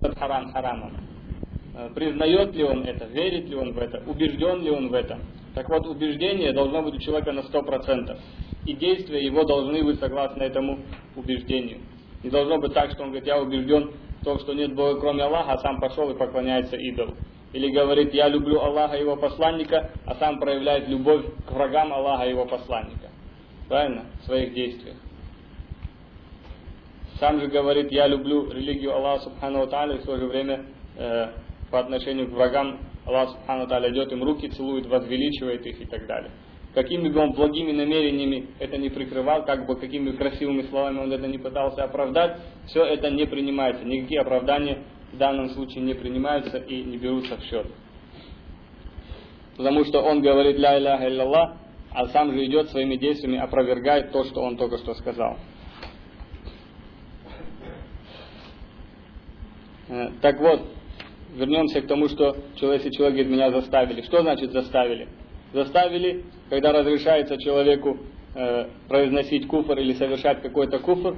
харам харамом. Э, признает ли он это, верит ли он в это, убежден ли он в этом. Так вот, убеждение должно быть у человека на 100%. И действия его должны быть согласно этому убеждению. Не должно быть так, что он говорит, я убежден в том, что нет Бога кроме Аллаха, а сам пошел и поклоняется идолу. Или говорит, я люблю Аллаха и его посланника, а сам проявляет любовь к врагам Аллаха и его посланника. Правильно? В своих действиях. Сам же говорит, я люблю религию Аллаха Субхану Тааля, и в то же время э, по отношению к врагам Аллах Субхану Тааля идет им руки, целует, возвеличивает их и так далее. Какими бы он благими намерениями это не прикрывал, как бы какими красивыми словами он это не пытался оправдать, все это не принимается. Никакие оправдания в данном случае не принимаются и не берутся в счет. Потому что он говорит «Ля илляллах», а сам же идет своими действиями, опровергает то, что он только что сказал. Так вот, вернемся к тому, что человек, если человек говорит, меня заставили. Что значит заставили? Заставили, когда разрешается человеку э, произносить куфр или совершать какой-то куфр,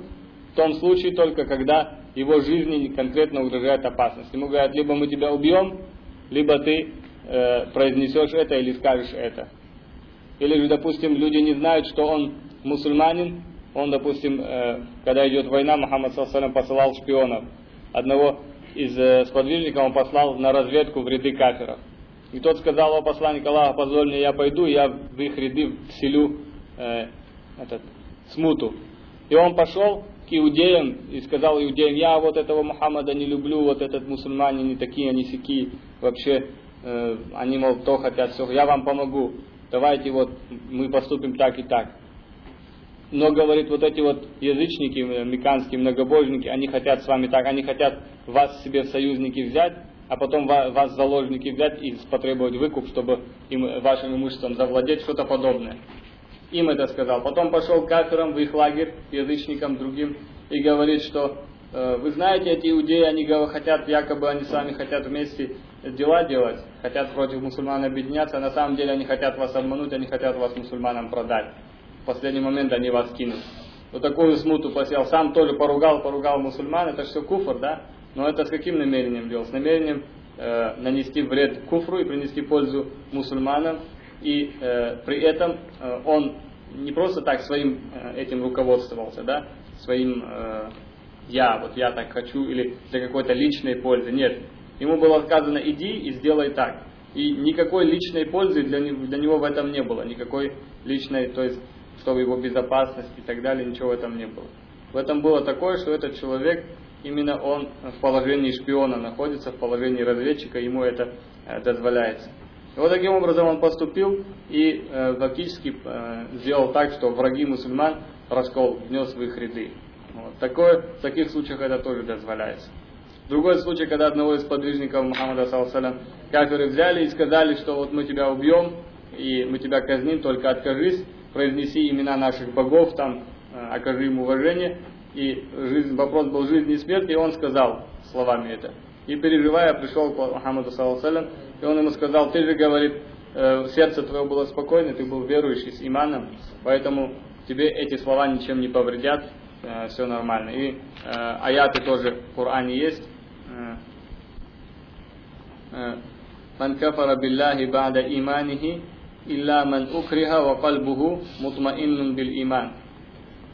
в том случае только, когда его жизни конкретно угрожает опасность. Ему говорят, либо мы тебя убьем, либо ты э, произнесешь это или скажешь это. Или же, допустим, люди не знают, что он мусульманин, он, допустим, э, когда идет война, Мухаммад Сассалям посылал шпионов. Одного из э, сподвижников он послал на разведку в ряды кафиров. И тот сказал, о посланник Аллаха, позволь мне, я пойду, я в их ряды вселю э, этот, смуту. И он пошел, к иудеям и сказал иудеям, я вот этого Мухаммада не люблю, вот этот мусульмане не такие, они сякие, вообще э, они, мол, то хотят, все, я вам помогу, давайте вот мы поступим так и так. Но, говорит, вот эти вот язычники, американские многобожники, они хотят с вами так, они хотят вас себе в союзники взять, а потом вас заложники взять и потребовать выкуп, чтобы им, вашим имуществом завладеть, что-то подобное им это сказал. Потом пошел к кафирам в их лагерь, язычникам другим, и говорит, что э, вы знаете, эти иудеи, они хотят, якобы они сами хотят вместе дела делать, хотят против мусульман объединяться, а на самом деле они хотят вас обмануть, они хотят вас мусульманам продать. В последний момент они вас кинут. Вот такую смуту посел. Сам тоже поругал, поругал мусульман, это все куфр, да? Но это с каким намерением делал? С намерением э, нанести вред куфру и принести пользу мусульманам, и э, при этом э, он не просто так своим э, этим руководствовался, да, своим э, я, вот я так хочу, или для какой-то личной пользы. Нет. Ему было сказано, иди и сделай так. И никакой личной пользы для для него в этом не было. Никакой личной, то есть, чтобы его безопасность и так далее, ничего в этом не было. В этом было такое, что этот человек, именно он в положении шпиона находится, в положении разведчика, ему это э, дозволяется. И вот таким образом он поступил и э, фактически э, сделал так, что враги мусульман раскол внес в их ряды. Вот. Такое, в таких случаях это тоже дозволяется. Другой случай, когда одного из подвижников Мухаммада саллаллаху кафиры взяли и сказали, что вот мы тебя убьем, и мы тебя казним, только откажись, произнеси имена наших богов, там, э, окажи им уважение. И жизнь, вопрос был жизни и смерти, и он сказал словами это. И переживая, пришел к Мухаммаду саллаллаху и он ему сказал, ты же, говорит, э, сердце твое было спокойно, ты был верующий с иманом, поэтому тебе эти слова ничем не повредят, э, все нормально. И э, аяты тоже в Коране есть. من كفر بالله بعد إيمانه илля ман укриха ва кальбуху мутмаиннун бил иман.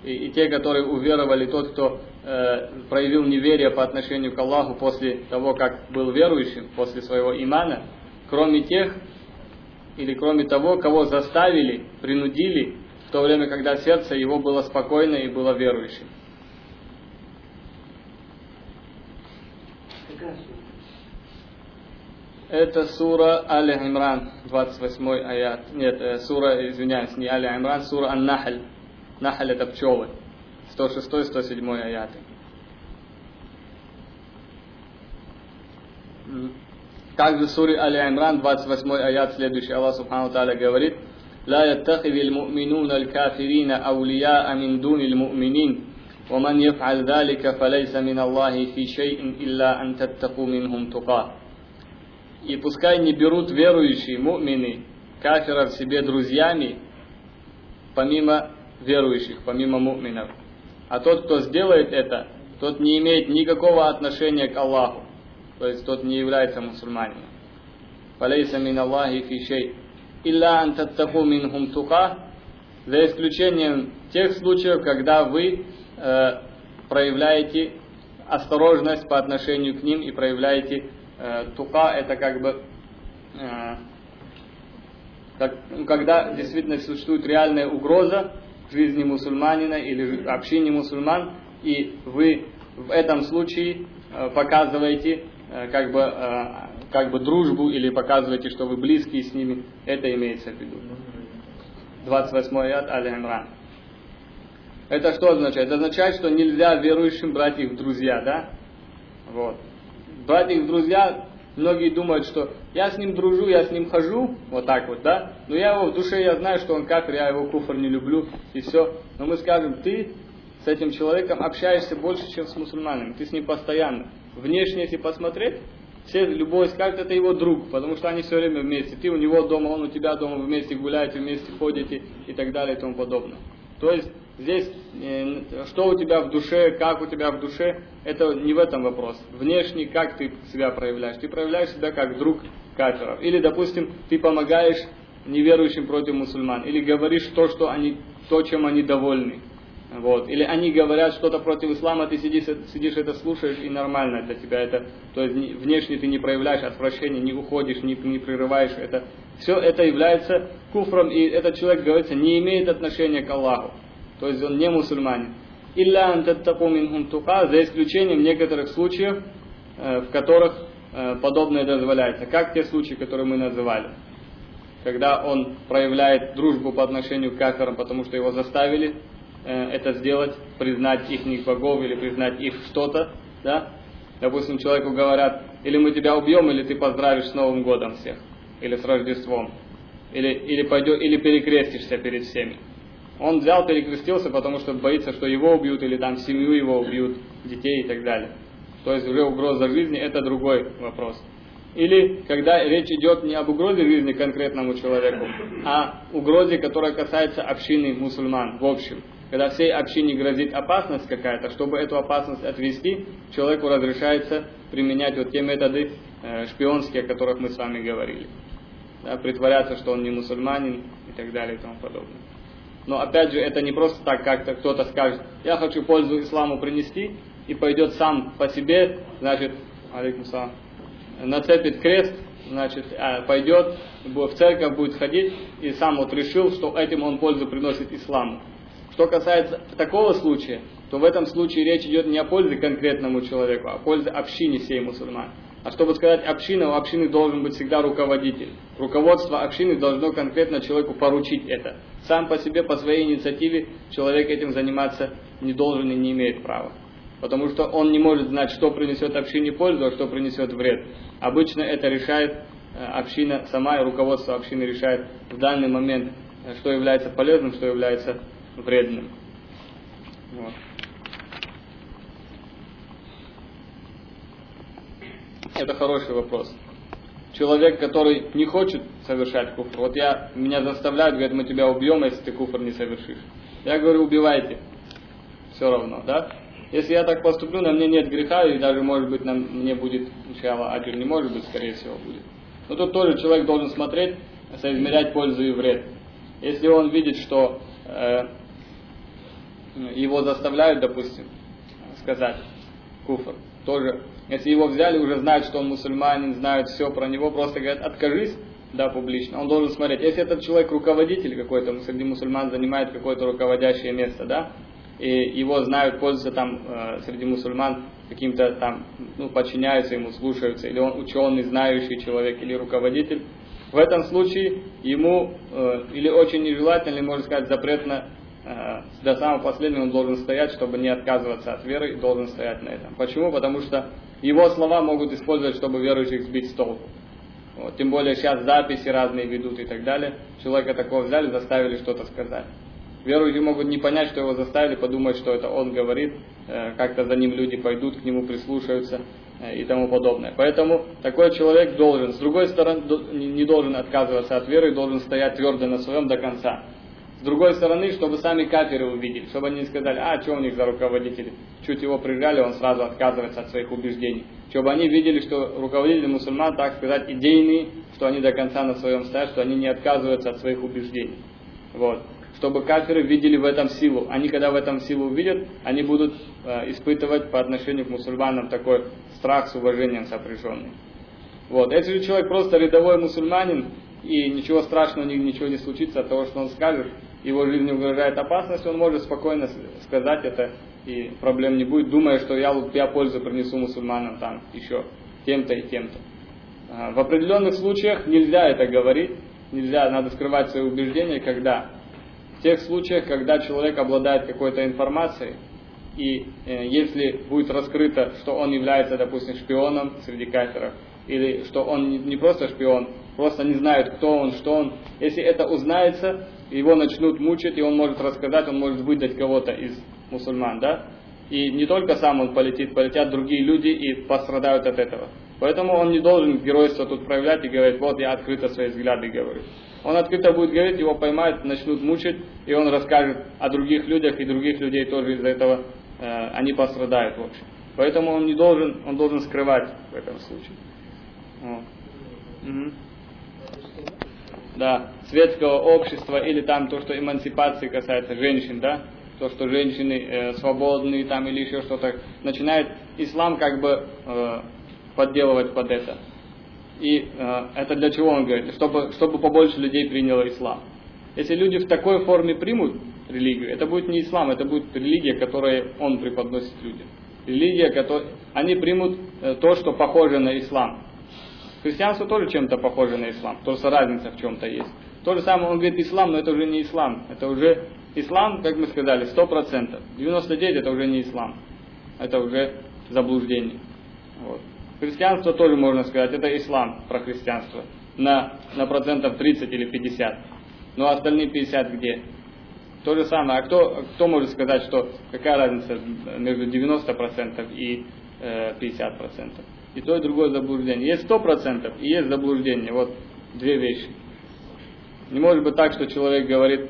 И, и те, которые уверовали, тот, кто э, проявил неверие по отношению к Аллаху после того, как был верующим, после своего имана, кроме тех, или кроме того, кого заставили, принудили, в то время, когда сердце его было спокойно и было верующим. Прекрасно. Это сура Али Имран, 28 аят. Нет, э, сура, извиняюсь, не Али Имран, сура Ан-Нахль. Нахаль это пчелы. 106-107 аяты. Также в суре Али Имран, 28 аят, следующий Аллах Субхану Тааля говорит, لا يتخذ المؤمنون الكافرين أولياء من دون المؤمنين ومن يفعل ذلك فليس من الله في شيء إلا أن تتقوا منهم تقاه И пускай не берут верующие, мумины, кафиров себе друзьями, помимо верующих, помимо муминов. А тот, кто сделает это, тот не имеет никакого отношения к Аллаху. то есть тот не является мусульманином. Фалейса мин Аллахи фишей. Илля антаттаху минхум тука, за исключением тех случаев, когда вы э, проявляете осторожность по отношению к ним и проявляете тука, это как бы э, как, ну, когда действительно существует реальная угроза жизни мусульманина или общине мусульман, и вы в этом случае э, показываете э, как бы, э, как бы дружбу или показываете, что вы близкие с ними, это имеется в виду. 28 аят Аль-Имран. Это что означает? Это означает, что нельзя верующим брать их в друзья, да? Вот. Брать их в друзья, многие думают, что я с ним дружу, я с ним хожу, вот так вот, да? Но я его в душе, я знаю, что он кафир, я его куфр не люблю, и все. Но мы скажем, ты с этим человеком общаешься больше, чем с мусульманами, ты с ним постоянно. Внешне, если посмотреть, все, любой скажет, это его друг, потому что они все время вместе. Ты у него дома, он у тебя дома, вместе гуляете, вместе ходите и так далее и тому подобное. То есть здесь, э, что у тебя в душе, как у тебя в душе, это не в этом вопрос. Внешне, как ты себя проявляешь. Ты проявляешь себя как друг кафиров. Или, допустим, ты помогаешь неверующим против мусульман. Или говоришь то, что они, то чем они довольны. Вот. Или они говорят что-то против ислама, ты сидишь, сидишь это слушаешь, и нормально для тебя это. То есть внешне ты не проявляешь отвращения, не уходишь, не, не прерываешь это. Все это является куфром, и этот человек, говорится, не имеет отношения к Аллаху. То есть он не мусульманин. Илля антаттакумин тука, за исключением некоторых случаев, э, в которых э, подобное дозволяется. Как те случаи, которые мы называли. Когда он проявляет дружбу по отношению к каферам, потому что его заставили, Э, это сделать, признать их богов или признать их что-то, да? Допустим, человеку говорят, или мы тебя убьем, или ты поздравишь с Новым годом всех, или с Рождеством, или, или, пойдет, или перекрестишься перед всеми. Он взял, перекрестился, потому что боится, что его убьют, или там семью его убьют, детей и так далее. То есть уже угроза жизни – это другой вопрос. Или когда речь идет не об угрозе жизни конкретному человеку, а угрозе, которая касается общины мусульман в общем – когда всей общине грозит опасность какая-то, чтобы эту опасность отвести, человеку разрешается применять вот те методы э, шпионские, о которых мы с вами говорили. Да, притворяться, что он не мусульманин и так далее и тому подобное. Но опять же, это не просто так, как-то кто-то скажет, я хочу пользу исламу принести, и пойдет сам по себе, значит, нацепит крест, значит, э, пойдет в церковь будет ходить, и сам вот решил, что этим он пользу приносит исламу. Что касается такого случая, то в этом случае речь идет не о пользе конкретному человеку, а о пользе общине всей мусульман. А чтобы сказать община, у общины должен быть всегда руководитель. Руководство общины должно конкретно человеку поручить это. Сам по себе, по своей инициативе, человек этим заниматься не должен и не имеет права. Потому что он не может знать, что принесет общине пользу, а что принесет вред. Обычно это решает э, община сама, и руководство общины решает в данный момент, э, что является полезным, что является вредным. Вот. Это хороший вопрос. Человек, который не хочет совершать куфр, вот я, меня заставляют, говорят, мы тебя убьем, если ты куфр не совершишь. Я говорю, убивайте. Все равно, да? Если я так поступлю, на мне нет греха, и даже, может быть, на мне будет, сначала аджир не может быть, скорее всего, будет. Но тут тоже человек должен смотреть, соизмерять пользу и вред. Если он видит, что э, его заставляют, допустим, сказать куфр, тоже, если его взяли, уже знают, что он мусульманин, знают все про него, просто говорят, откажись, да, публично, он должен смотреть. Если этот человек руководитель какой-то, среди мусульман занимает какое-то руководящее место, да, и его знают, пользуются там э, среди мусульман каким-то там, ну, подчиняются ему, слушаются, или он ученый, знающий человек, или руководитель, в этом случае ему э, или очень нежелательно, или, можно сказать, запретно до самого последнего он должен стоять, чтобы не отказываться от веры, и должен стоять на этом. Почему? Потому что его слова могут использовать, чтобы верующих сбить с толку. Вот. Тем более сейчас записи разные ведут и так далее. Человека такого взяли, заставили что-то сказать. Верующие могут не понять, что его заставили, подумать, что это он говорит, э, как-то за ним люди пойдут, к нему прислушаются э, и тому подобное. Поэтому такой человек должен, с другой стороны, не должен отказываться от веры, должен стоять твердо на своем до конца. Другой стороны, чтобы сами каферы увидели, чтобы они не сказали, а, что у них за руководители, чуть его прижали, он сразу отказывается от своих убеждений. Чтобы они видели, что руководители мусульман, так сказать, идейные, что они до конца на своем стоят, что они не отказываются от своих убеждений. Вот. Чтобы каферы видели в этом силу. Они, когда в этом силу увидят, они будут э, испытывать по отношению к мусульманам такой страх с уважением сопряженный. Вот. Если же человек просто рядовой мусульманин, и ничего страшного, ничего не случится от того, что он скажет, его жизни угрожает опасность, он может спокойно сказать это, и проблем не будет, думая, что я, я пользу принесу мусульманам там еще тем-то и тем-то. А, в определенных случаях нельзя это говорить, нельзя, надо скрывать свои убеждения, когда в тех случаях, когда человек обладает какой-то информацией, и э, если будет раскрыто, что он является, допустим, шпионом среди каферов, или что он не, не просто шпион, просто не знает, кто он, что он, если это узнается, его начнут мучить, и он может рассказать, он может выдать кого-то из мусульман, да? И не только сам он полетит, полетят другие люди и пострадают от этого. Поэтому он не должен геройство тут проявлять и говорить, вот я открыто свои взгляды говорю. Он открыто будет говорить, его поймают, начнут мучить, и он расскажет о других людях, и других людей тоже из-за этого э, они пострадают в общем. Поэтому он не должен, он должен скрывать в этом случае. Вот. Угу да, светского общества или там то, что эмансипации касается женщин, да, то, что женщины э, свободны там или еще что-то, начинает ислам как бы э, подделывать под это. И э, это для чего он говорит? Чтобы, чтобы побольше людей приняло ислам. Если люди в такой форме примут религию, это будет не ислам, это будет религия, которую он преподносит людям. Религия, которая... Они примут э, то, что похоже на ислам. Христианство тоже чем-то похоже на ислам, просто разница в чем-то есть. То же самое, он говорит ислам, но это уже не ислам. Это уже ислам, как мы сказали, 100%. 99% это уже не ислам. Это уже заблуждение. Вот. Христианство тоже можно сказать, это ислам про христианство. На, на процентов 30 или 50. Ну а остальные 50 где? То же самое. А кто, кто может сказать, что какая разница между 90% и э, 50%? И то, и другое заблуждение. Есть сто процентов и есть заблуждение. Вот две вещи. Не может быть так, что человек говорит,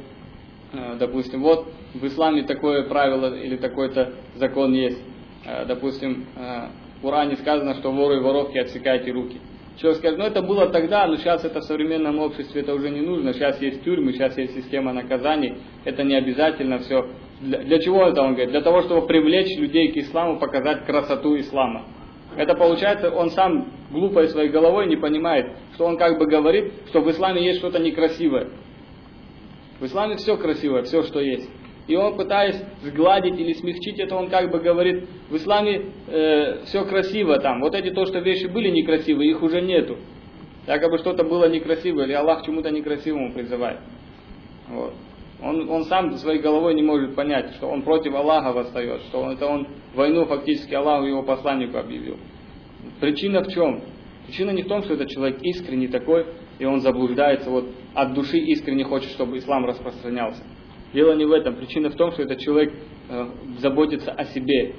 э, допустим, вот в исламе такое правило или такой-то закон есть. Э, допустим, э, в Коране сказано, что воры и воровки отсекайте руки. Человек скажет, ну это было тогда, но сейчас это в современном обществе это уже не нужно. Сейчас есть тюрьмы, сейчас есть система наказаний. Это не обязательно все. Для, для чего это он говорит? Для того, чтобы привлечь людей к исламу, показать красоту ислама. Это получается, он сам глупой своей головой не понимает, что он как бы говорит, что в исламе есть что-то некрасивое. В исламе все красивое, все, что есть. И он, пытаясь сгладить или смягчить это, он как бы говорит, в исламе э, все красиво там. Вот эти то, что вещи были некрасивые, их уже нету. Якобы что-то было некрасивое, или Аллах чему-то некрасивому призывает. Вот. Он, он сам своей головой не может понять, что он против Аллаха восстает, что он, это он войну фактически Аллаху его посланнику объявил. Причина в чем? Причина не в том, что этот человек искренний такой, и он заблуждается, вот от души искренне хочет, чтобы ислам распространялся. Дело не в этом. Причина в том, что этот человек э, заботится о себе.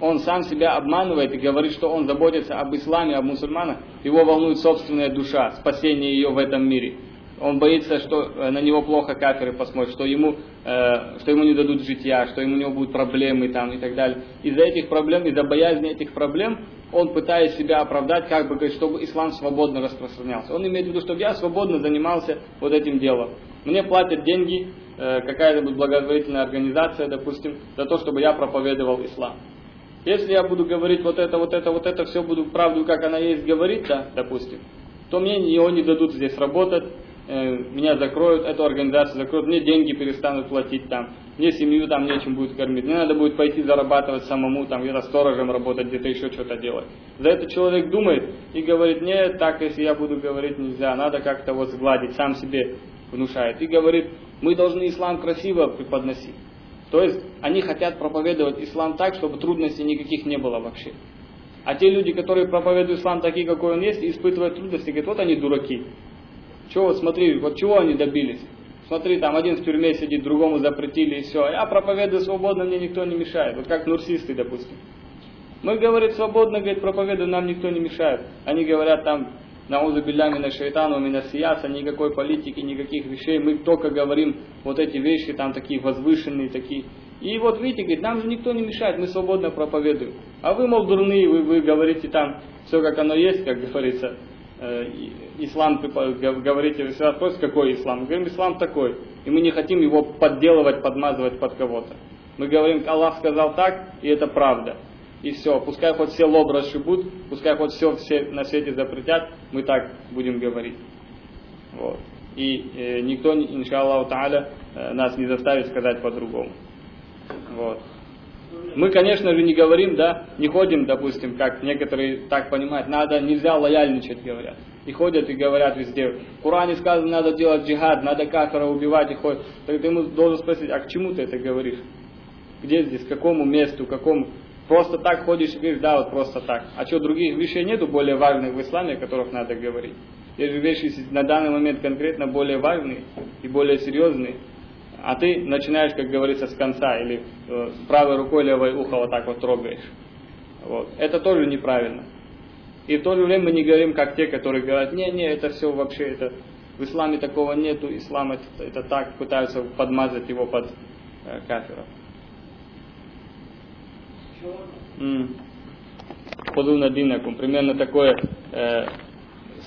Он сам себя обманывает и говорит, что он заботится об исламе, об мусульманах. Его волнует собственная душа, спасение ее в этом мире он боится, что э, на него плохо каферы посмотрят, что ему, э, что ему не дадут житья, что ему у него будут проблемы там и так далее. Из-за этих проблем, из-за боязни этих проблем, он пытается себя оправдать, как бы говорит, чтобы ислам свободно распространялся. Он имеет в виду, чтобы я свободно занимался вот этим делом. Мне платят деньги, э, какая-то благотворительная организация, допустим, за то, чтобы я проповедовал ислам. Если я буду говорить вот это, вот это, вот это, все буду правду, как она есть, говорить, да, допустим, то мне его не дадут здесь работать, Э, меня закроют, эту организацию закроют, мне деньги перестанут платить там, мне семью там нечем будет кормить, мне надо будет пойти зарабатывать самому, там где-то сторожем работать, где-то еще что-то делать. За это человек думает и говорит, нет, так если я буду говорить нельзя, надо как-то вот сгладить, сам себе внушает. И говорит, мы должны ислам красиво преподносить. То есть они хотят проповедовать ислам так, чтобы трудностей никаких не было вообще. А те люди, которые проповедуют ислам такие, какой он есть, испытывают трудности, говорят, вот они дураки. Чего, смотри, вот чего они добились? Смотри, там один в тюрьме сидит, другому запретили и все. Я проповедую свободно, мне никто не мешает. Вот как нурсисты, допустим. Мы, говорит, свободно, говорит, проповедуем, нам никто не мешает. Они говорят там, наузу билля мина шайтану мина сияса, никакой политики, никаких вещей, мы только говорим вот эти вещи, там такие возвышенные, такие. И вот видите, говорит, нам же никто не мешает, мы свободно проповедуем. А вы, мол, дурные, вы, вы говорите там все как оно есть, как говорится, ислам, говорите, всегда спросите, какой ислам? Мы говорим, ислам такой. И мы не хотим его подделывать, подмазывать под кого-то. Мы говорим, Аллах сказал так, и это правда и все. Пускай хоть все лоб расшибут, пускай хоть все, все на свете запретят, мы так будем говорить. Вот. И э, никто, иншаллаху та'аля, э, нас не заставит сказать по-другому. Вот. Мы, конечно же, не говорим, да, не ходим, допустим, как некоторые так понимают, надо, нельзя лояльничать, говорят. И ходят и говорят везде, в Коране сказано, надо делать джихад, надо кафера убивать и ходят. Так ты ему должен спросить, а к чему ты это говоришь? Где здесь, к какому месту, к какому Просто так ходишь и говоришь, да, вот просто так. А что, других вещей нету более важных в исламе, о которых надо говорить? Есть же вещи на данный момент конкретно более важные и более серьезные. А ты начинаешь, как говорится, с конца, или э, правой рукой левое ухо вот так вот трогаешь. Вот. Это тоже неправильно. И в то же время мы не говорим, как те, которые говорят, не-не, это все вообще, это в исламе такого нету, ислам это, это так, пытаются подмазать его под э, кафиров. Худуна динакум. Примерно такой э,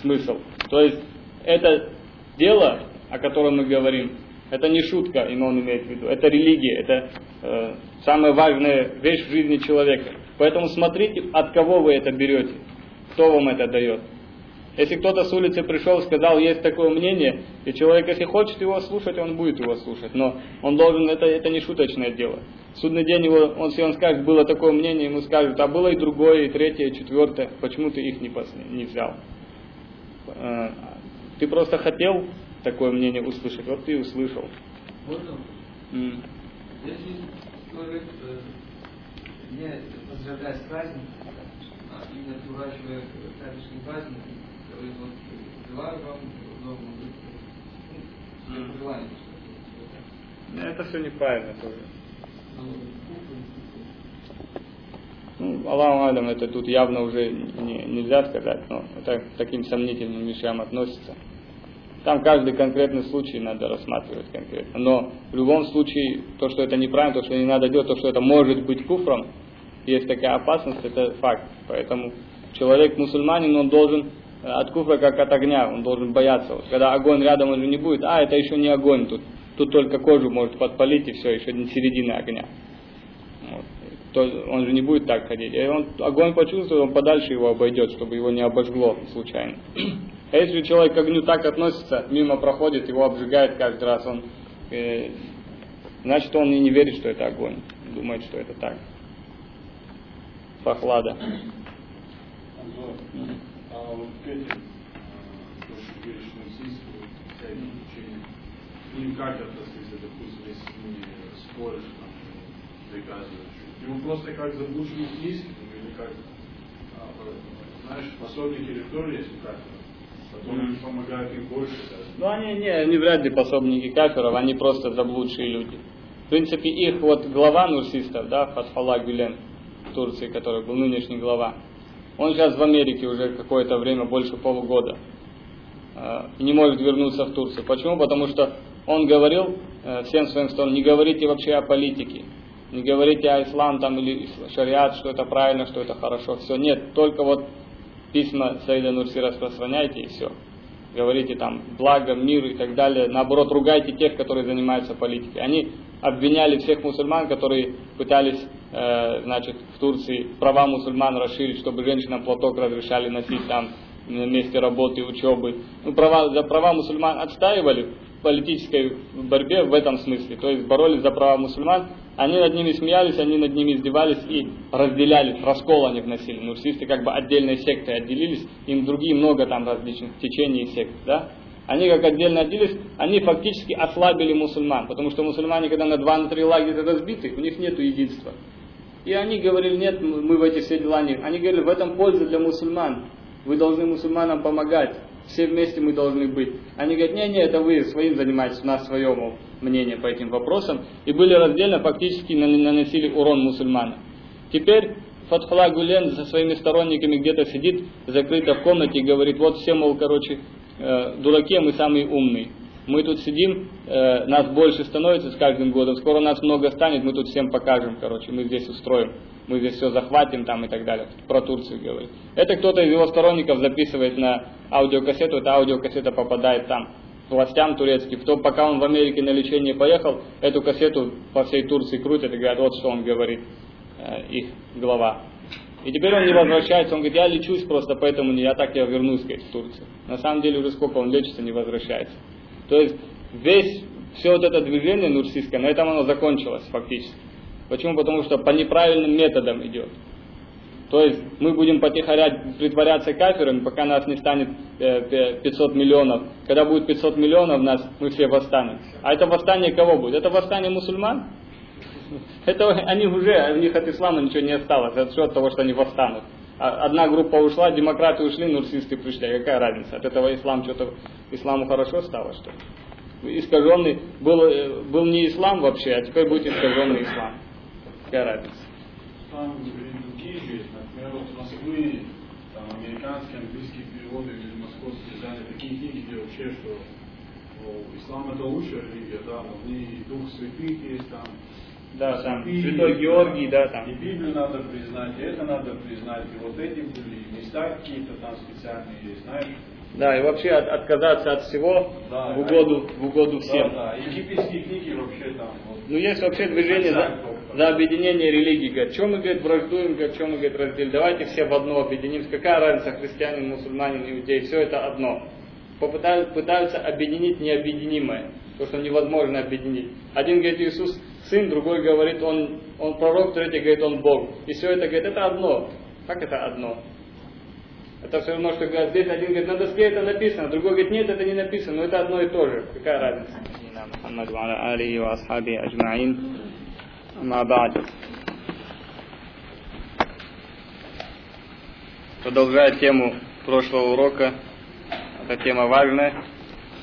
смысл. То есть это дело, о котором мы говорим, это не шутка, и он имеет в виду. Это религия, это э, самая важная вещь в жизни человека. Поэтому смотрите, от кого вы это берете, кто вам это дает. Если кто-то с улицы пришел и сказал, есть такое мнение, и человек, если хочет его слушать, он будет его слушать. Но он должен, это, это не шуточное дело. В судный день его, он, если он скажет, было такое мнение, ему скажут, а было и другое, и третье, и четвертое, почему ты их не, не взял? Э, ты просто хотел такое мнение услышать, вот ты услышал. Можно? Mm. Если человек э, не поздравляет с праздником, а именно дурачивая праздничный праздник, говорит, вот, желаю вам новому ну, пожелание. Это все неправильно тоже. Ну, Аллаху Алям, это тут явно уже не, нельзя сказать, но это к таким сомнительным вещам относится. Там каждый конкретный случай надо рассматривать конкретно. Но в любом случае, то, что это неправильно, то, что не надо делать, то, что это может быть куфром, есть такая опасность, это факт. Поэтому человек мусульманин, он должен э, от куфра как от огня, он должен бояться. Вот, когда огонь рядом уже не будет, а это еще не огонь, тут Тут только кожу может подпалить и все, еще не середина огня. То он же не будет так ходить. И он огонь почувствует, он подальше его обойдет, чтобы его не обожгло случайно. А если человек к огню так относится, мимо проходит, его обжигает каждый раз, он, э, значит он и не верит, что это огонь. Думает, что это так. Прохлада. Им как относиться, допустим, если ты споришь, там, доказываешь. Ему просто как заблуженный истину, или как, а, знаешь, пособники есть у кафедра, которые mm. помогают им больше даже. Ну, они не, они вряд ли пособники каферов, они просто заблудшие люди. В принципе, их вот глава нурсистов, да, Фатхалла Гюлен в Турции, который был нынешний глава, он сейчас в Америке уже какое-то время, больше полугода, а, и не может вернуться в Турцию. Почему? Потому что он говорил э, всем своим сторонам, не говорите вообще о политике, не говорите о ислам там или шариат, что это правильно, что это хорошо, все, нет, только вот письма Саида Нурси распространяйте и все. Говорите там благо, мир и так далее. Наоборот, ругайте тех, которые занимаются политикой. Они обвиняли всех мусульман, которые пытались, э, значит, в Турции права мусульман расширить, чтобы женщинам платок разрешали носить там на месте работы учебы. Ну, права, за права мусульман отстаивали, политической борьбе в этом смысле. То есть боролись за права мусульман, они над ними смеялись, они над ними издевались и разделяли, раскол они вносили. Нурсисты как бы отдельной сектой отделились, им другие много там различных течений и сект. Да? Они как отдельно отделились, они фактически ослабили мусульман, потому что мусульмане, когда на два, на три лагеря разбиты, у них нет единства. И они говорили, нет, мы в эти все дела не... Они говорили, в этом польза для мусульман. Вы должны мусульманам помогать все вместе мы должны быть. Они говорят, не, не, это вы своим занимаетесь, у нас свое мол, мнение по этим вопросам. И были раздельно, фактически наносили урон мусульманам. Теперь Фатхула Гулен со своими сторонниками где-то сидит, закрыто в комнате и говорит, вот все, мол, короче, э, дураки, мы самые умные. Мы тут сидим, э, нас больше становится с каждым годом, скоро нас много станет, мы тут всем покажем, короче, мы здесь устроим, мы здесь все захватим там и так далее. Про Турцию говорит. Это кто-то из его сторонников записывает на аудиокассету, эта аудиокассета попадает там властям турецким. Кто, пока он в Америке на лечение поехал, эту кассету по всей Турции крутят и говорят, вот что он говорит, э, их глава. И теперь он не возвращается, он говорит, я лечусь просто, поэтому не я так я вернусь говорит, в Турцию. На самом деле уже сколько он лечится, не возвращается. То есть весь, все вот это движение нурсийское, на этом оно закончилось фактически. Почему? Потому что по неправильным методам идет. То есть мы будем потихорять, притворяться кафирами, пока нас не станет 500 э, миллионов. Когда будет 500 миллионов нас, мы все восстанем. А это восстание кого будет? Это восстание мусульман? Это они уже, у них от ислама ничего не осталось, от счет того, что они восстанут. А одна группа ушла, демократы ушли, нурсисты пришли. А какая разница? От этого ислам что-то, исламу хорошо стало, что ли? Искаженный, был, э, был не ислам вообще, а теперь будет искаженный ислам. Какая разница? Ислам Москвы, там, американские, английские переводы или московские издания, такие книги, где вообще, что о, ислам это лучшая религия, да, но в ней дух святых есть там. Да, там Святой Георгий, да, там. И Библию надо признать, и это надо признать, и вот эти были места какие-то там специальные есть, знаешь. Да, и вообще от, отказаться от всего да, в угоду, в угоду всем. Да, да, египетские книги вообще там. Вот, ну есть вообще движение за, за объединение религий. Говорят, что мы, говорит, враждуем, говорит, что мы, говорит, разделим. Давайте все в одно объединимся. Какая разница, христианин, мусульманин, иудей, все это одно. Попытаются, пытаются объединить необъединимое, то, что невозможно объединить. Один говорит, Иисус сын, другой говорит, он, он пророк, третий говорит, он Бог. И все это, говорит, это одно. Как это одно? Это все равно, что говорят, здесь один говорит, на доске это написано, другой говорит, нет, это не написано, но это одно и то же. Какая разница? Продолжая тему прошлого урока, эта тема важная.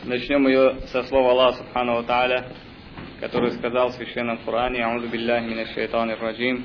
Начнем ее со слова Аллаха Субхану Тааля, который сказал в Священном Коране, «Аузу билляхи мина шайтани раджим».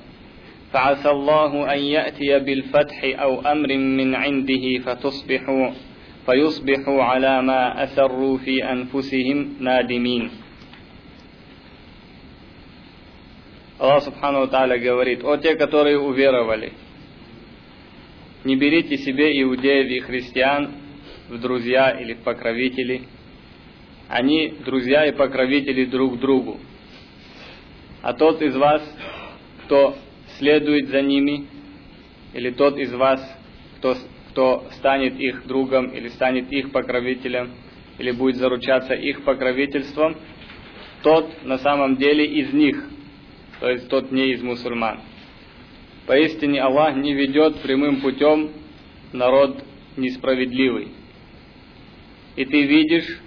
فعسى الله أن يأتي بالفتح أو أمر من عنده فتصبحوا فيصبحوا على ما أسروا في أنفسهم نادمين Аллах Субхану Тааля говорит, о те, которые уверовали, не берите себе иудеев и христиан в друзья или в покровители. Они друзья и покровители друг другу. А тот из вас, кто следует за ними, или тот из вас, кто, кто станет их другом, или станет их покровителем, или будет заручаться их покровительством, тот на самом деле из них, то есть тот не из мусульман. Поистине Аллах не ведет прямым путем народ несправедливый. И ты видишь,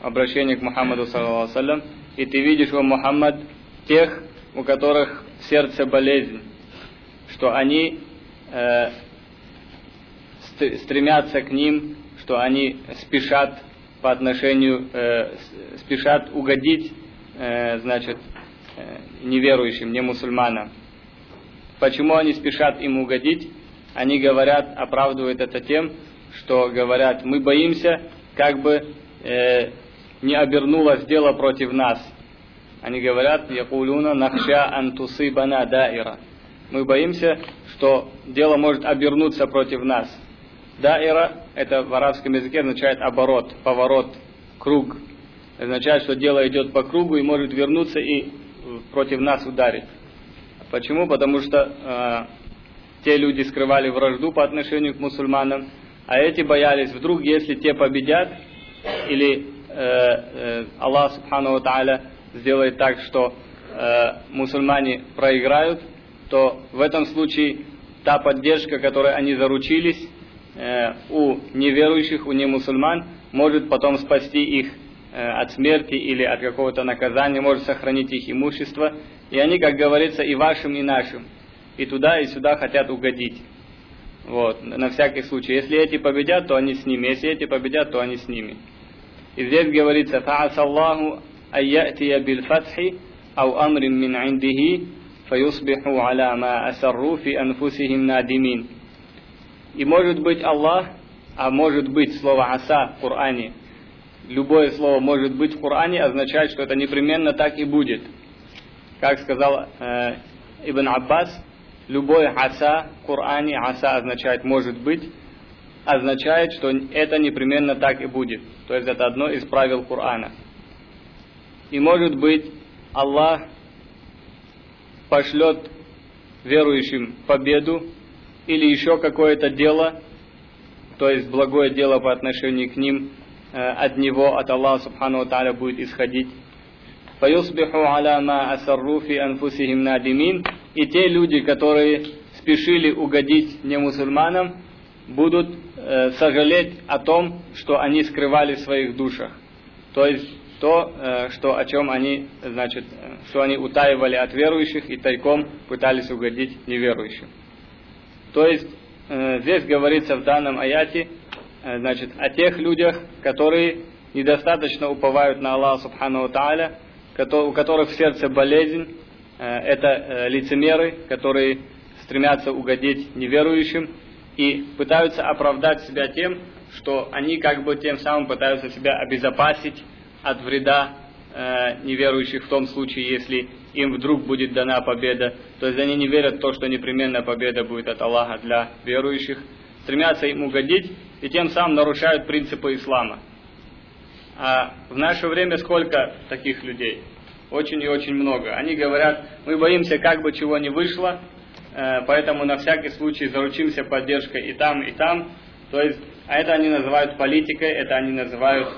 обращение к Мухаммаду, саллаллаху и ты видишь, о Мухаммад, тех, у которых в сердце болезнь, что они э, стремятся к ним, что они спешат по отношению, э, спешат угодить, э, значит, э, неверующим, не мусульманам. Почему они спешат им угодить? Они говорят, оправдывают это тем, что говорят, мы боимся, как бы э, не обернулось дело против нас. Они говорят, якулюна нахша антусыбана даира мы боимся, что дело может обернуться против нас. Даира, это в арабском языке означает оборот, поворот, круг. Означает, что дело идет по кругу и может вернуться и против нас ударить. Почему? Потому что э, те люди скрывали вражду по отношению к мусульманам, а эти боялись, вдруг, если те победят, или э, э, Аллах Субхану Тааля сделает так, что э, мусульмане проиграют, то в этом случае та поддержка, которой они заручились, э, у неверующих, у немусульман, может потом спасти их э, от смерти или от какого-то наказания, может сохранить их имущество. И они, как говорится, и вашим, и нашим. И туда, и сюда хотят угодить. Вот, на всякий случай. Если эти победят, то они с ними. Если эти победят, то они с ними. И здесь говорится, فَعَسَ اللَّهُ أَن يَأْتِيَ بِالْفَتْحِ أَوْ أَمْرٍ مِّنْ عِنْدِهِ فَيُصْبِحُوا عَلَى مَا أَسَرُّوا فِي أَنفُسِهِمْ نَادِمِينَ И может быть Аллах, а может быть слово «аса» в Коране, любое слово может быть в Коране, означает, что это непременно так и будет. Как сказал э, Ибн Аббас, любое «аса» в Коране, «аса» означает «может быть», означает, что это непременно так и будет. То есть это одно из правил Корана. И может быть Аллах пошлет верующим победу или еще какое-то дело, то есть благое дело по отношению к ним, э, от него, от Аллаха Субхану Тааля будет исходить. «Фаюсбиху аля ма асарруфи анфусихим надимин» И те люди, которые спешили угодить немусульманам, будут э, сожалеть о том, что они скрывали в своих душах. То есть то, э, что, о чем они, значит, э, что они утаивали от верующих и тайком пытались угодить неверующим. То есть э, здесь говорится в данном аяте, значит, о тех людях, которые недостаточно уповают на Аллаха Субхану Тааля, у которых в сердце болезнь, это лицемеры, которые стремятся угодить неверующим, и пытаются оправдать себя тем, что они как бы тем самым пытаются себя обезопасить от вреда э, неверующих в том случае, если им вдруг будет дана победа. То есть они не верят в то, что непременно победа будет от Аллаха для верующих, стремятся им угодить и тем самым нарушают принципы ислама. А в наше время сколько таких людей? Очень и очень много. Они говорят, мы боимся, как бы чего не вышло, Э, поэтому на всякий случай заручимся поддержкой и там, и там. То есть, а это они называют политикой, это они называют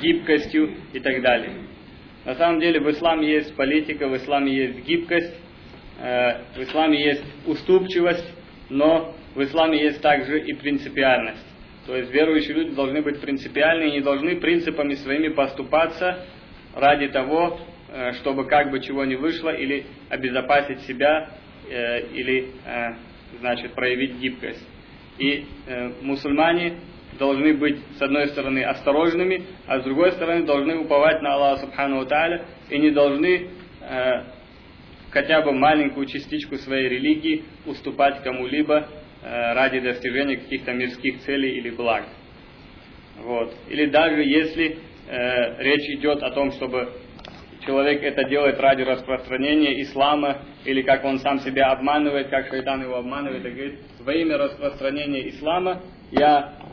гибкостью и так далее. На самом деле в исламе есть политика, в исламе есть гибкость, э, в исламе есть уступчивость, но в исламе есть также и принципиальность. То есть верующие люди должны быть принципиальны и не должны принципами своими поступаться ради того, чтобы как бы чего не вышло или обезопасить себя Э, или, э, значит, проявить гибкость. И э, мусульмане должны быть, с одной стороны, осторожными, а с другой стороны, должны уповать на Аллаха Субхану Тааля и не должны хотя бы маленькую частичку своей религии уступать кому-либо ради достижения каких-то мирских целей или благ. Вот. Или даже если э, речь идет о том, чтобы человек это делает ради распространения ислама, или как он сам себя обманывает, как шайтан его обманывает, и говорит, во имя распространения ислама я э,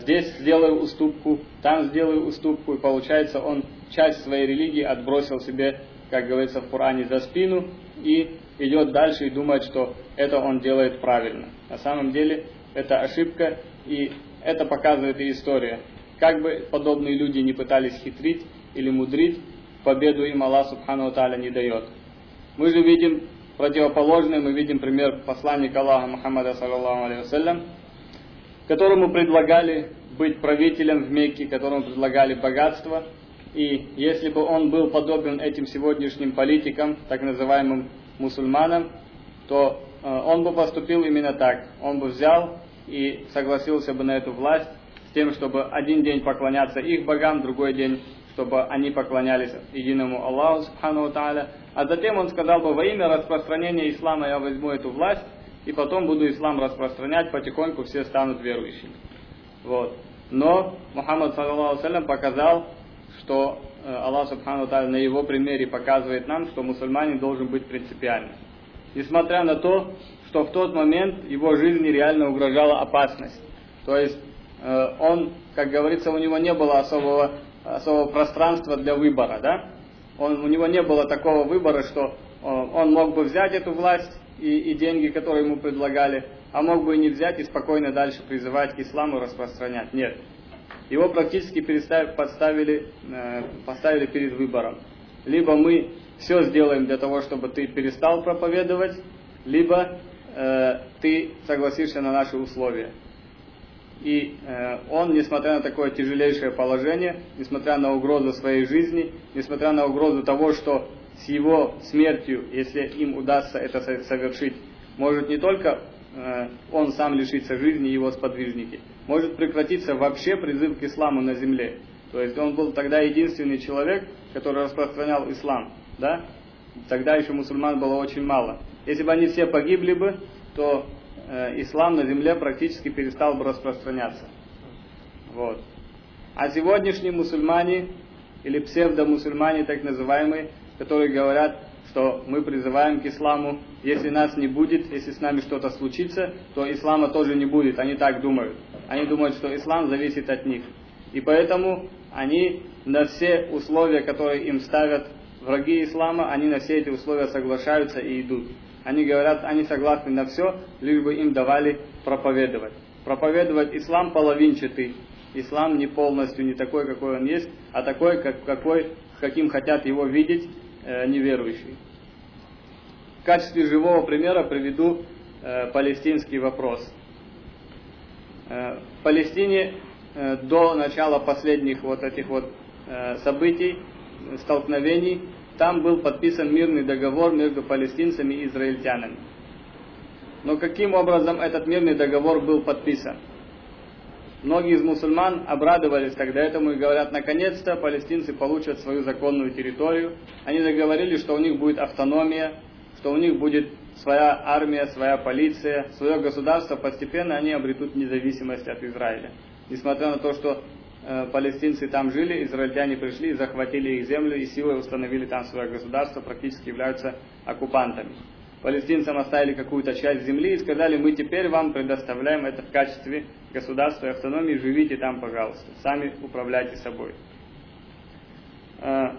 здесь сделаю уступку, там сделаю уступку, и получается он часть своей религии отбросил себе, как говорится в Коране, за спину, и идет дальше и думает, что это он делает правильно. На самом деле это ошибка, и это показывает и история. Как бы подобные люди не пытались хитрить или мудрить, победу им Аллах Субхану Тааля не дает. Мы же видим противоположное, мы видим пример посланника Аллаха Мухаммада, саллаллаху алейhi которому предлагали быть правителем в Мекке, которому предлагали богатство. И если бы он был подобен этим сегодняшним политикам, так называемым мусульманам, то э, он бы поступил именно так. Он бы взял и согласился бы на эту власть с тем, чтобы один день поклоняться их богам, другой день чтобы они поклонялись единому Аллаху. А затем он сказал бы, во имя распространения ислама я возьму эту власть, и потом буду ислам распространять, потихоньку все станут верующими. Вот. Но Мухаммад саллаллаху показал, что э, Аллах Субхану на его примере показывает нам, что мусульманин должен быть принципиальным. Несмотря на то, что в тот момент его жизни реально угрожала опасность. То есть э, он, как говорится, у него не было особого особого пространства для выбора, да? Он, у него не было такого выбора, что он мог бы взять эту власть и, и деньги, которые ему предлагали, а мог бы и не взять и спокойно дальше призывать к исламу распространять. Нет. Его практически подставили, э, поставили перед выбором. Либо мы все сделаем для того, чтобы ты перестал проповедовать, либо э, ты согласишься на наши условия. И э, он, несмотря на такое тяжелейшее положение, несмотря на угрозу своей жизни, несмотря на угрозу того, что с его смертью, если им удастся это совершить, может не только э, он сам лишиться жизни, его сподвижники, может прекратиться вообще призыв к исламу на земле. То есть он был тогда единственный человек, который распространял ислам. Да? Тогда еще мусульман было очень мало. Если бы они все погибли бы, то э, ислам на земле практически перестал бы распространяться. Вот. А сегодняшние мусульмане, или псевдомусульмане так называемые, которые говорят, что мы призываем к исламу, если нас не будет, если с нами что-то случится, то ислама тоже не будет. Они так думают. Они думают, что ислам зависит от них. И поэтому они на все условия, которые им ставят враги ислама, они на все эти условия соглашаются и идут. Они говорят, они согласны на все, лишь бы им давали проповедовать. Проповедовать ислам половинчатый. Ислам не полностью не такой, какой он есть, а такой, как, какой, каким хотят его видеть э, неверующие. В качестве живого примера приведу э, палестинский вопрос. Э, в Палестине до начала последних вот этих вот событий, столкновений, там был подписан мирный договор между палестинцами и израильтянами. Но каким образом этот мирный договор был подписан? Многие из мусульман обрадовались тогда этому и говорят, наконец-то палестинцы получат свою законную территорию. Они договорились, что у них будет автономия, что у них будет своя армия, своя полиция, свое государство. Постепенно они обретут независимость от Израиля. Несмотря на то, что Э, палестинцы там жили, израильтяне пришли, захватили их землю и силой установили там свое государство, практически являются оккупантами. Палестинцам оставили какую-то часть земли и сказали, мы теперь вам предоставляем это в качестве государства и автономии, живите там, пожалуйста, сами управляйте собой. Э,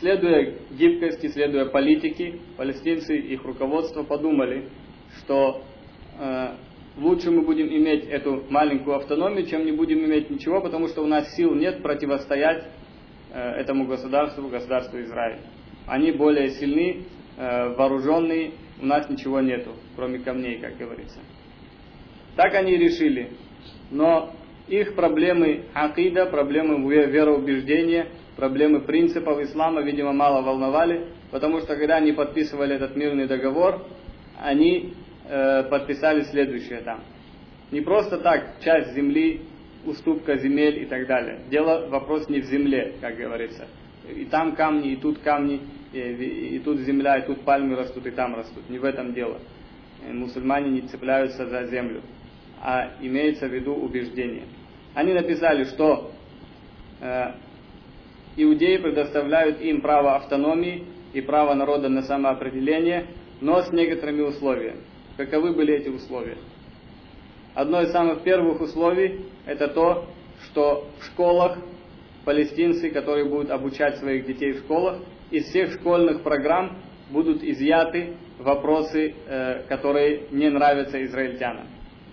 следуя гибкости, следуя политике, палестинцы и их руководство подумали, что э, лучше мы будем иметь эту маленькую автономию, чем не будем иметь ничего, потому что у нас сил нет противостоять э, этому государству, государству Израиль. Они более сильны, вооруженные, у нас ничего нету, кроме камней, как говорится. Так они решили. Но их проблемы акида, проблемы вероубеждения, проблемы принципов ислама, видимо, мало волновали, потому что когда они подписывали этот мирный договор, они Э, подписали следующее там. Не просто так, часть земли, уступка земель и так далее. Дело, вопрос не в земле, как говорится. И там камни, и тут камни, и, тут земля, и тут пальмы растут, и там растут. Не в этом дело. Э, мусульмане не цепляются за землю, а имеется в виду убеждение. Они написали, что э, иудеи предоставляют им право автономии и право народа на самоопределение, но с некоторыми условиями. Каковы были эти условия? Одно из самых первых условий – это то, что в школах палестинцы, которые будут обучать своих детей в школах, из всех школьных программ будут изъяты вопросы, э, которые не нравятся израильтянам.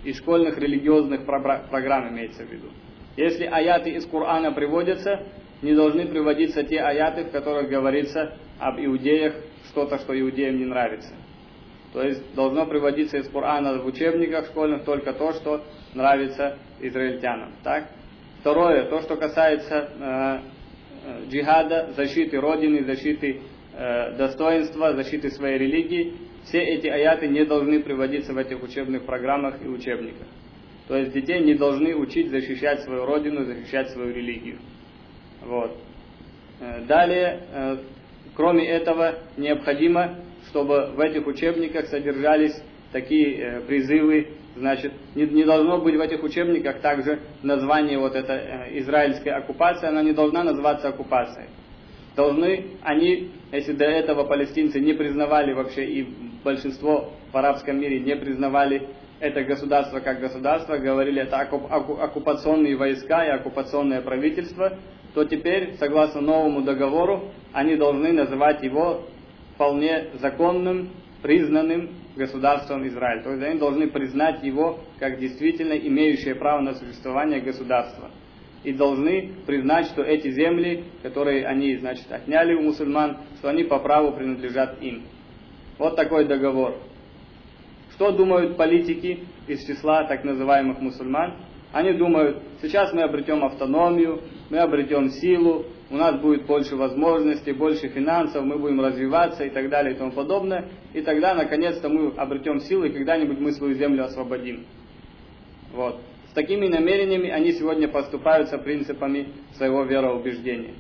Из школьных религиозных программ имеется в виду. Если аяты из Корана приводятся, не должны приводиться те аяты, в которых говорится об иудеях, что-то, что иудеям не нравится. То есть должно приводиться из Корана в учебниках школьных только то, что нравится израильтянам. Так? Второе, то, что касается э, джихада, защиты Родины, защиты э, достоинства, защиты своей религии, все эти аяты не должны приводиться в этих учебных программах и учебниках. То есть детей не должны учить защищать свою Родину, защищать свою религию. Вот. Э, далее, э, кроме этого, необходимо чтобы в этих учебниках содержались такие э, призывы, значит, не, не должно быть в этих учебниках также название вот эта э, израильская оккупация, она не должна называться оккупацией. Должны они, если до этого палестинцы не признавали вообще, и большинство в арабском мире не признавали это государство как государство, говорили это оккупационные войска и оккупационное правительство, то теперь, согласно новому договору, они должны называть его вполне законным, признанным государством Израиль. То есть они должны признать его как действительно имеющее право на существование государства. И должны признать, что эти земли, которые они, значит, отняли у мусульман, что они по праву принадлежат им. Вот такой договор. Что думают политики из числа так называемых мусульман? Они думают, сейчас мы обретем автономию, мы обретем силу, у нас будет больше возможностей, больше финансов, мы будем развиваться и так далее и тому подобное. И тогда, наконец-то, мы обретем силу, и когда-нибудь мы свою землю освободим. Вот. С такими намерениями они сегодня поступаются принципами своего вероубеждения.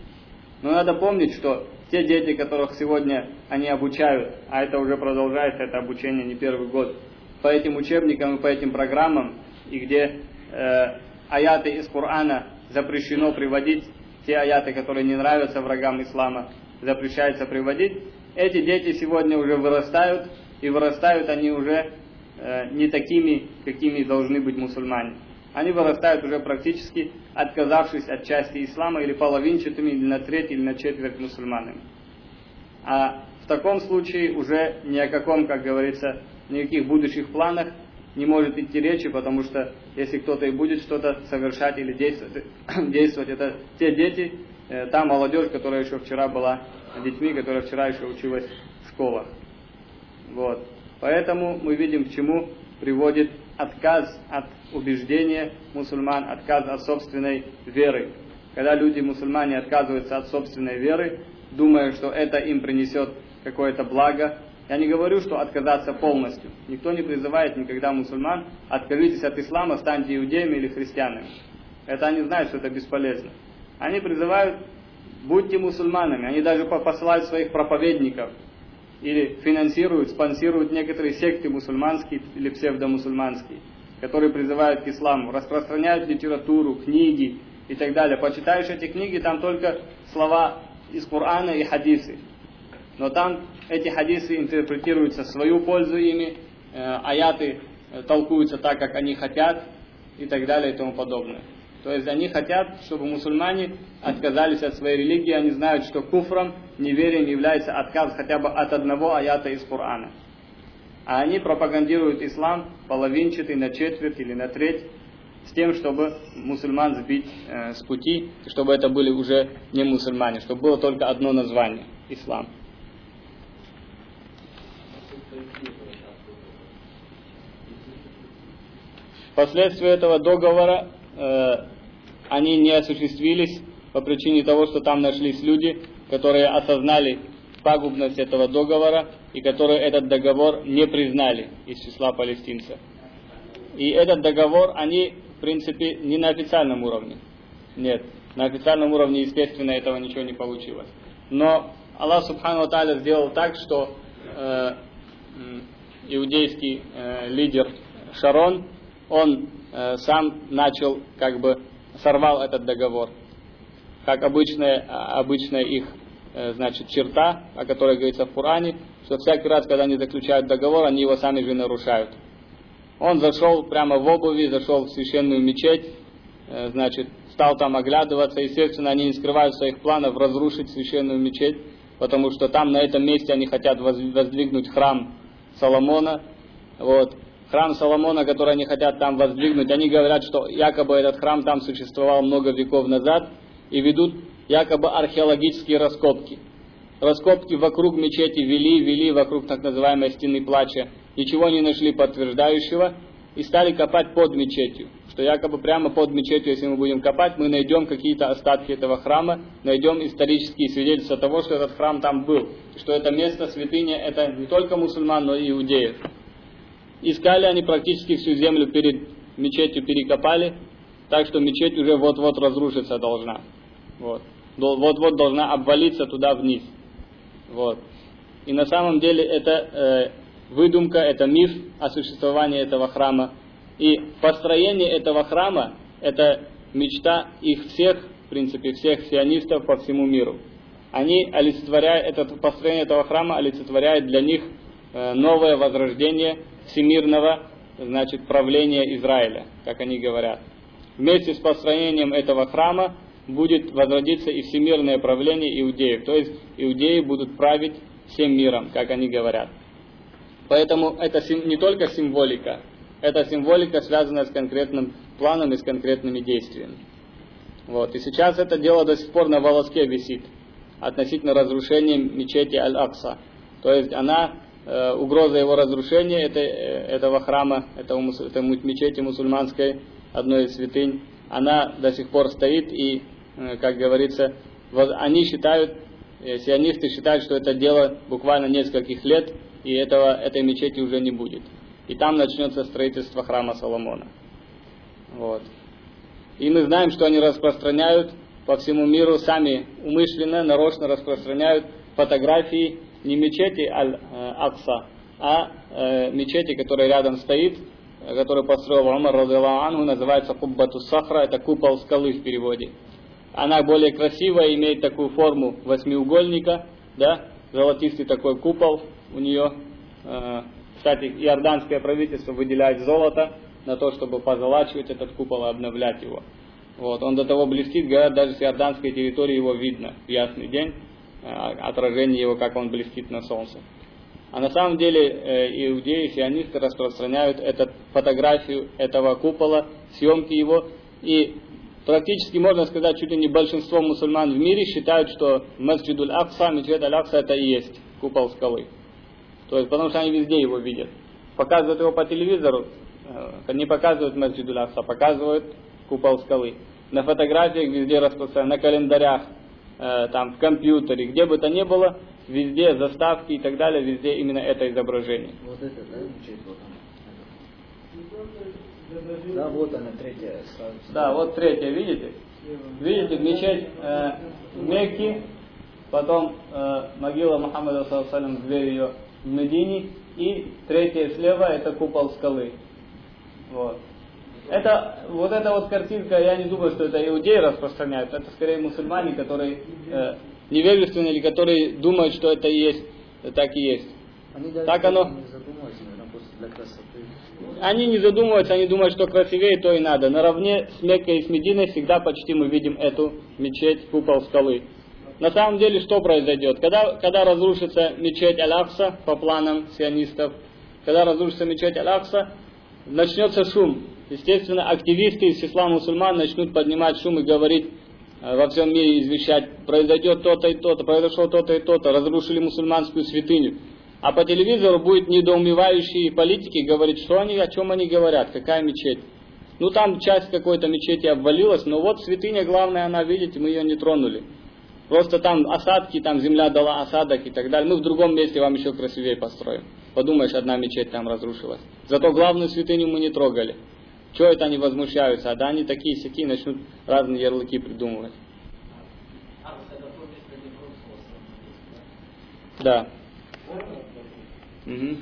Но надо помнить, что те дети, которых сегодня они обучают, а это уже продолжается, это обучение не первый год, по этим учебникам и по этим программам, и где э, аяты из Корана запрещено приводить, те аяты, которые не нравятся врагам ислама, запрещается приводить, эти дети сегодня уже вырастают, и вырастают они уже э, не такими, какими должны быть мусульмане. Они вырастают уже практически отказавшись от части ислама или половинчатыми, или на треть, или на четверть мусульманами. А в таком случае уже ни о каком, как говорится, никаких будущих планах не может идти речи, потому что если кто-то и будет что-то совершать или действовать, действовать это те дети, э, та молодежь, которая еще вчера была детьми, которая вчера еще училась в школах. Вот. Поэтому мы видим, к чему приводит отказ от убеждения мусульман, отказ от собственной веры. Когда люди, мусульмане, отказываются от собственной веры, думая, что это им принесет какое-то благо, я не говорю, что отказаться полностью. Никто не призывает никогда мусульман, откажитесь от ислама, станьте иудеями или христианами. Это они знают, что это бесполезно. Они призывают, будьте мусульманами. Они даже посылают своих проповедников или финансируют, спонсируют некоторые секты мусульманские или псевдомусульманские, которые призывают к исламу, распространяют литературу, книги и так далее. Почитаешь эти книги, там только слова из Корана и хадисы. Но там эти хадисы интерпретируются в свою пользу ими, э, аяты э, толкуются так, как они хотят и так далее и тому подобное. То есть они хотят, чтобы мусульмане отказались от своей религии, они знают, что куфром, неверием является отказ хотя бы от одного аята из Корана. А они пропагандируют ислам половинчатый на четверть или на треть, с тем, чтобы мусульман сбить э, с пути, чтобы это были уже не мусульмане, чтобы было только одно название – ислам. Последствия этого договора э, они не осуществились по причине того, что там нашлись люди, которые осознали пагубность этого договора и которые этот договор не признали из числа палестинцев. И этот договор они, в принципе, не на официальном уровне. Нет, на официальном уровне, естественно, этого ничего не получилось. Но Аллах Субхану Тааля сделал так, что э, иудейский э, лидер Шарон, он э, сам начал, как бы, сорвал этот договор. Как обычная, обычная их э, значит, черта, о которой говорится в Коране, что всякий раз, когда они заключают договор, они его сами же нарушают. Он зашел прямо в обуви, зашел в священную мечеть, э, значит, стал там оглядываться, естественно, они не скрывают своих планов разрушить священную мечеть, потому что там на этом месте они хотят воздвигнуть храм Соломона, вот, храм Соломона, который они хотят там воздвигнуть, они говорят, что якобы этот храм там существовал много веков назад, и ведут якобы археологические раскопки. Раскопки вокруг мечети вели, вели вокруг так называемой стены плача, ничего не нашли подтверждающего, и стали копать под мечетью что якобы прямо под мечетью, если мы будем копать, мы найдем какие-то остатки этого храма, найдем исторические свидетельства того, что этот храм там был, что это место святыня, это не только мусульман, но и иудеев. Искали они практически всю землю перед мечетью, перекопали, так что мечеть уже вот-вот разрушиться должна. Вот. Вот-вот должна обвалиться туда вниз. Вот. И на самом деле это э, выдумка, это миф о существовании этого храма. И построение этого храма – это мечта их всех, в принципе, всех сионистов по всему миру. Они олицетворяют, это построение этого храма олицетворяет для них э, новое возрождение всемирного, значит, правления Израиля, как они говорят. Вместе с построением этого храма будет возродиться и всемирное правление иудеев. То есть иудеи будут править всем миром, как они говорят. Поэтому это не только символика, эта символика связана с конкретным планом и с конкретными действиями. Вот. И сейчас это дело до сих пор на волоске висит относительно разрушения мечети Аль-Акса. То есть она, э, угроза его разрушения это, э, этого храма, этого, этой мечети мусульманской, одной из святынь, она до сих пор стоит и, э, как говорится, они считают, э, сионисты считают, что это дело буквально нескольких лет, и этого, этой мечети уже не будет. И там начнется строительство храма Соломона. Вот. И мы знаем, что они распространяют по всему миру, сами умышленно, нарочно распространяют фотографии не мечети Аль-Акса, а э, мечети, которая рядом стоит, которую построил Умар Ангу, называется Куббату Сахра, это купол скалы в переводе. Она более красивая, имеет такую форму восьмиугольника, да, золотистый такой купол у нее. Э, кстати, иорданское правительство выделяет золото на то, чтобы позолачивать этот купол и обновлять его. Вот, он до того блестит, говорят, даже с иорданской территории его видно в ясный день, э, отражение его, как он блестит на солнце. А на самом деле э, иудеи, сионисты распространяют эту фотографию этого купола, съемки его, и практически можно сказать, чуть ли не большинство мусульман в мире считают, что Масджидуль Акса, Мечеть Аль-Акса это и есть купол скалы. То есть, потому что они везде его видят. Показывают его по телевизору, э, не показывают Масджидуль Акса, показывают купол скалы. На фотографиях везде распространено, на календарях, э, там, в компьютере, где бы то ни было, везде заставки и так далее, везде именно это изображение. Вот это, да, вот она. Да, вот она, третья сразу. Да, вот третья, видите? Видите, мечеть э, в Мекке, потом э, могила Мухаммада, саллаху дверь ее в Медине, и третья слева это купол скалы. Вот. Это, вот эта вот картинка, я не думаю, что это иудеи распространяют, это скорее мусульмане, которые э, невежественные, или которые думают, что это и есть, так и есть. Они так оно... не задумываются, наверное, просто для красоты. Они не задумываются, они думают, что красивее, то и надо. Наравне с Меккой и с Мединой всегда почти мы видим эту мечеть, купол скалы. На самом деле, что произойдет? Когда, когда разрушится мечеть Аль-Акса по планам сионистов, когда разрушится мечеть Аль-Акса, начнется шум. Естественно, активисты из числа мусульман начнут поднимать шум и говорить э, во всем мире, извещать, произойдет то-то и то-то, произошло то-то и то-то, разрушили мусульманскую святыню. А по телевизору будет недоумевающие политики говорить, что они, о чем они говорят, какая мечеть. Ну там часть какой-то мечети обвалилась, но вот святыня главная, она, видите, мы ее не тронули. Просто там осадки, там земля дала осадок и так далее. Мы в другом месте вам еще красивее построим. Подумаешь, одна мечеть там разрушилась. Зато главную святыню мы не трогали. Чего это они возмущаются? А да они такие сякие начнут разные ярлыки придумывать. Да. Угу.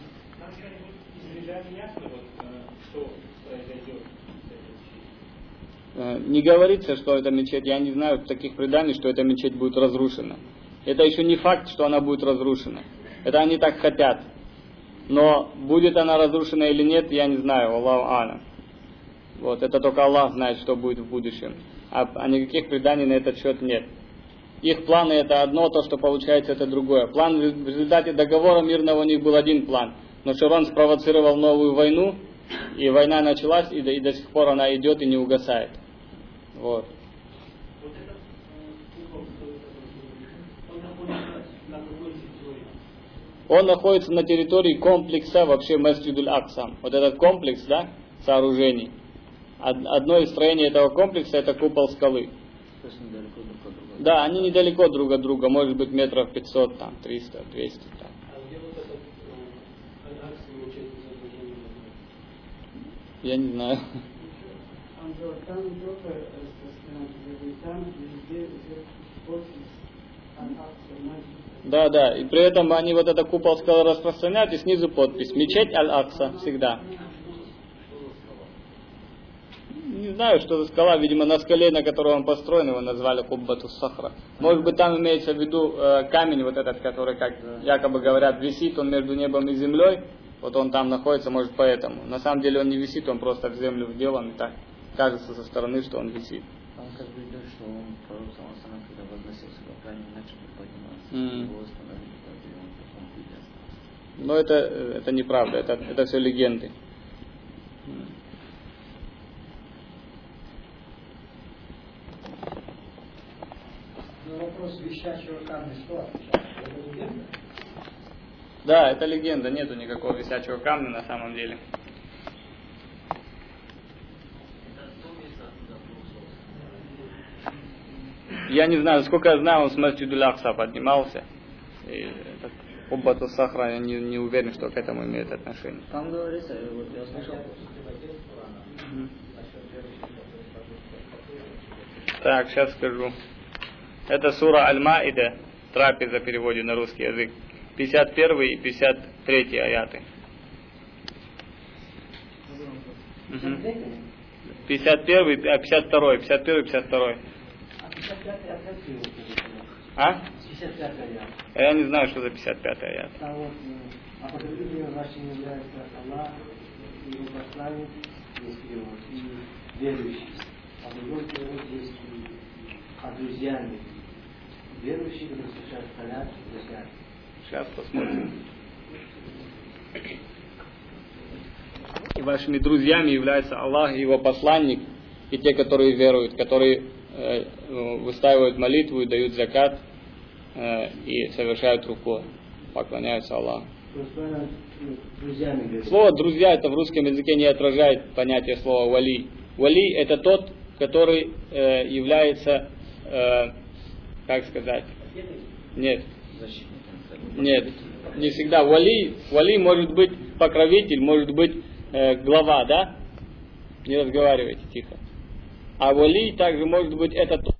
Э, не говорится, что эта мечеть, я не знаю таких преданий, что эта мечеть будет разрушена. Это еще не факт, что она будет разрушена. Это они так хотят. Но будет она разрушена или нет, я не знаю, Аллаху Аля. Вот, это только Аллах знает, что будет в будущем. А, а никаких преданий на этот счет нет. Их планы это одно, то, что получается, это другое. План в результате договора мирного у них был один план. Но Широн спровоцировал новую войну, и война началась, и до, и до сих пор она идет и не угасает. Вот. Он находится на территории комплекса вообще Масджидуль Аксам. Вот этот комплекс, да, сооружений. Одно из строений этого комплекса это купол скалы. Да, они недалеко друг от друга, может быть метров 500, там, 300, 200. Там. Я не знаю. Да, да, и при этом они вот это купол скалы распространяют, и снизу подпись «Мечеть Аль-Акса» всегда. Не знаю, что за скала, видимо, на скале, на которой он построен, его назвали Куббату Сахра. Может быть, там имеется в виду э, камень вот этот, который, как якобы говорят, висит он между небом и землей, вот он там находится, может, поэтому. На самом деле он не висит, он просто в землю вделан, и так кажется со стороны, что он висит. Там как бы идет, что он пророк Саласана, когда возносился к крайне начал подниматься, mm. его остановили, и он потом Но это, это неправда, это, это все легенды. На вопрос висячего камня что отвечать? Это легенда? Да, это легенда, нету никакого висячего камня на самом деле. Я не знаю, сколько я знаю, он с Масджидуль Акса поднимался. И этот Уббату Сахра, я не, не уверен, что к этому имеет отношение. Там говорится, вот я слышал. Так, сейчас скажу. Это сура Аль-Маида, трапеза переводе на русский язык. 51 и 53 аяты. Мгм. 51, а 52, 51, 52. А 55 опять его А? 55 аят. А Я не знаю, что за 55 аят. Там вот, а подразделением вашим является Аллах, его есть перевод, и верующий. А есть и а друзьями. Верующие, которые совершают салят, друзья. Сейчас посмотрим. И вашими друзьями являются Аллах и его посланник, и те, которые веруют, которые выстаивают молитву и дают закат, э, и совершают руку, поклоняются Аллаху. Ну. Слово «друзья» это в русском языке не отражает понятие слова «вали». Вали это тот, который э, является, э, как сказать, нет, нет, не всегда. Вали, вали может быть покровитель, может быть э, глава, да? Не разговаривайте тихо. А вали также может быть это тот,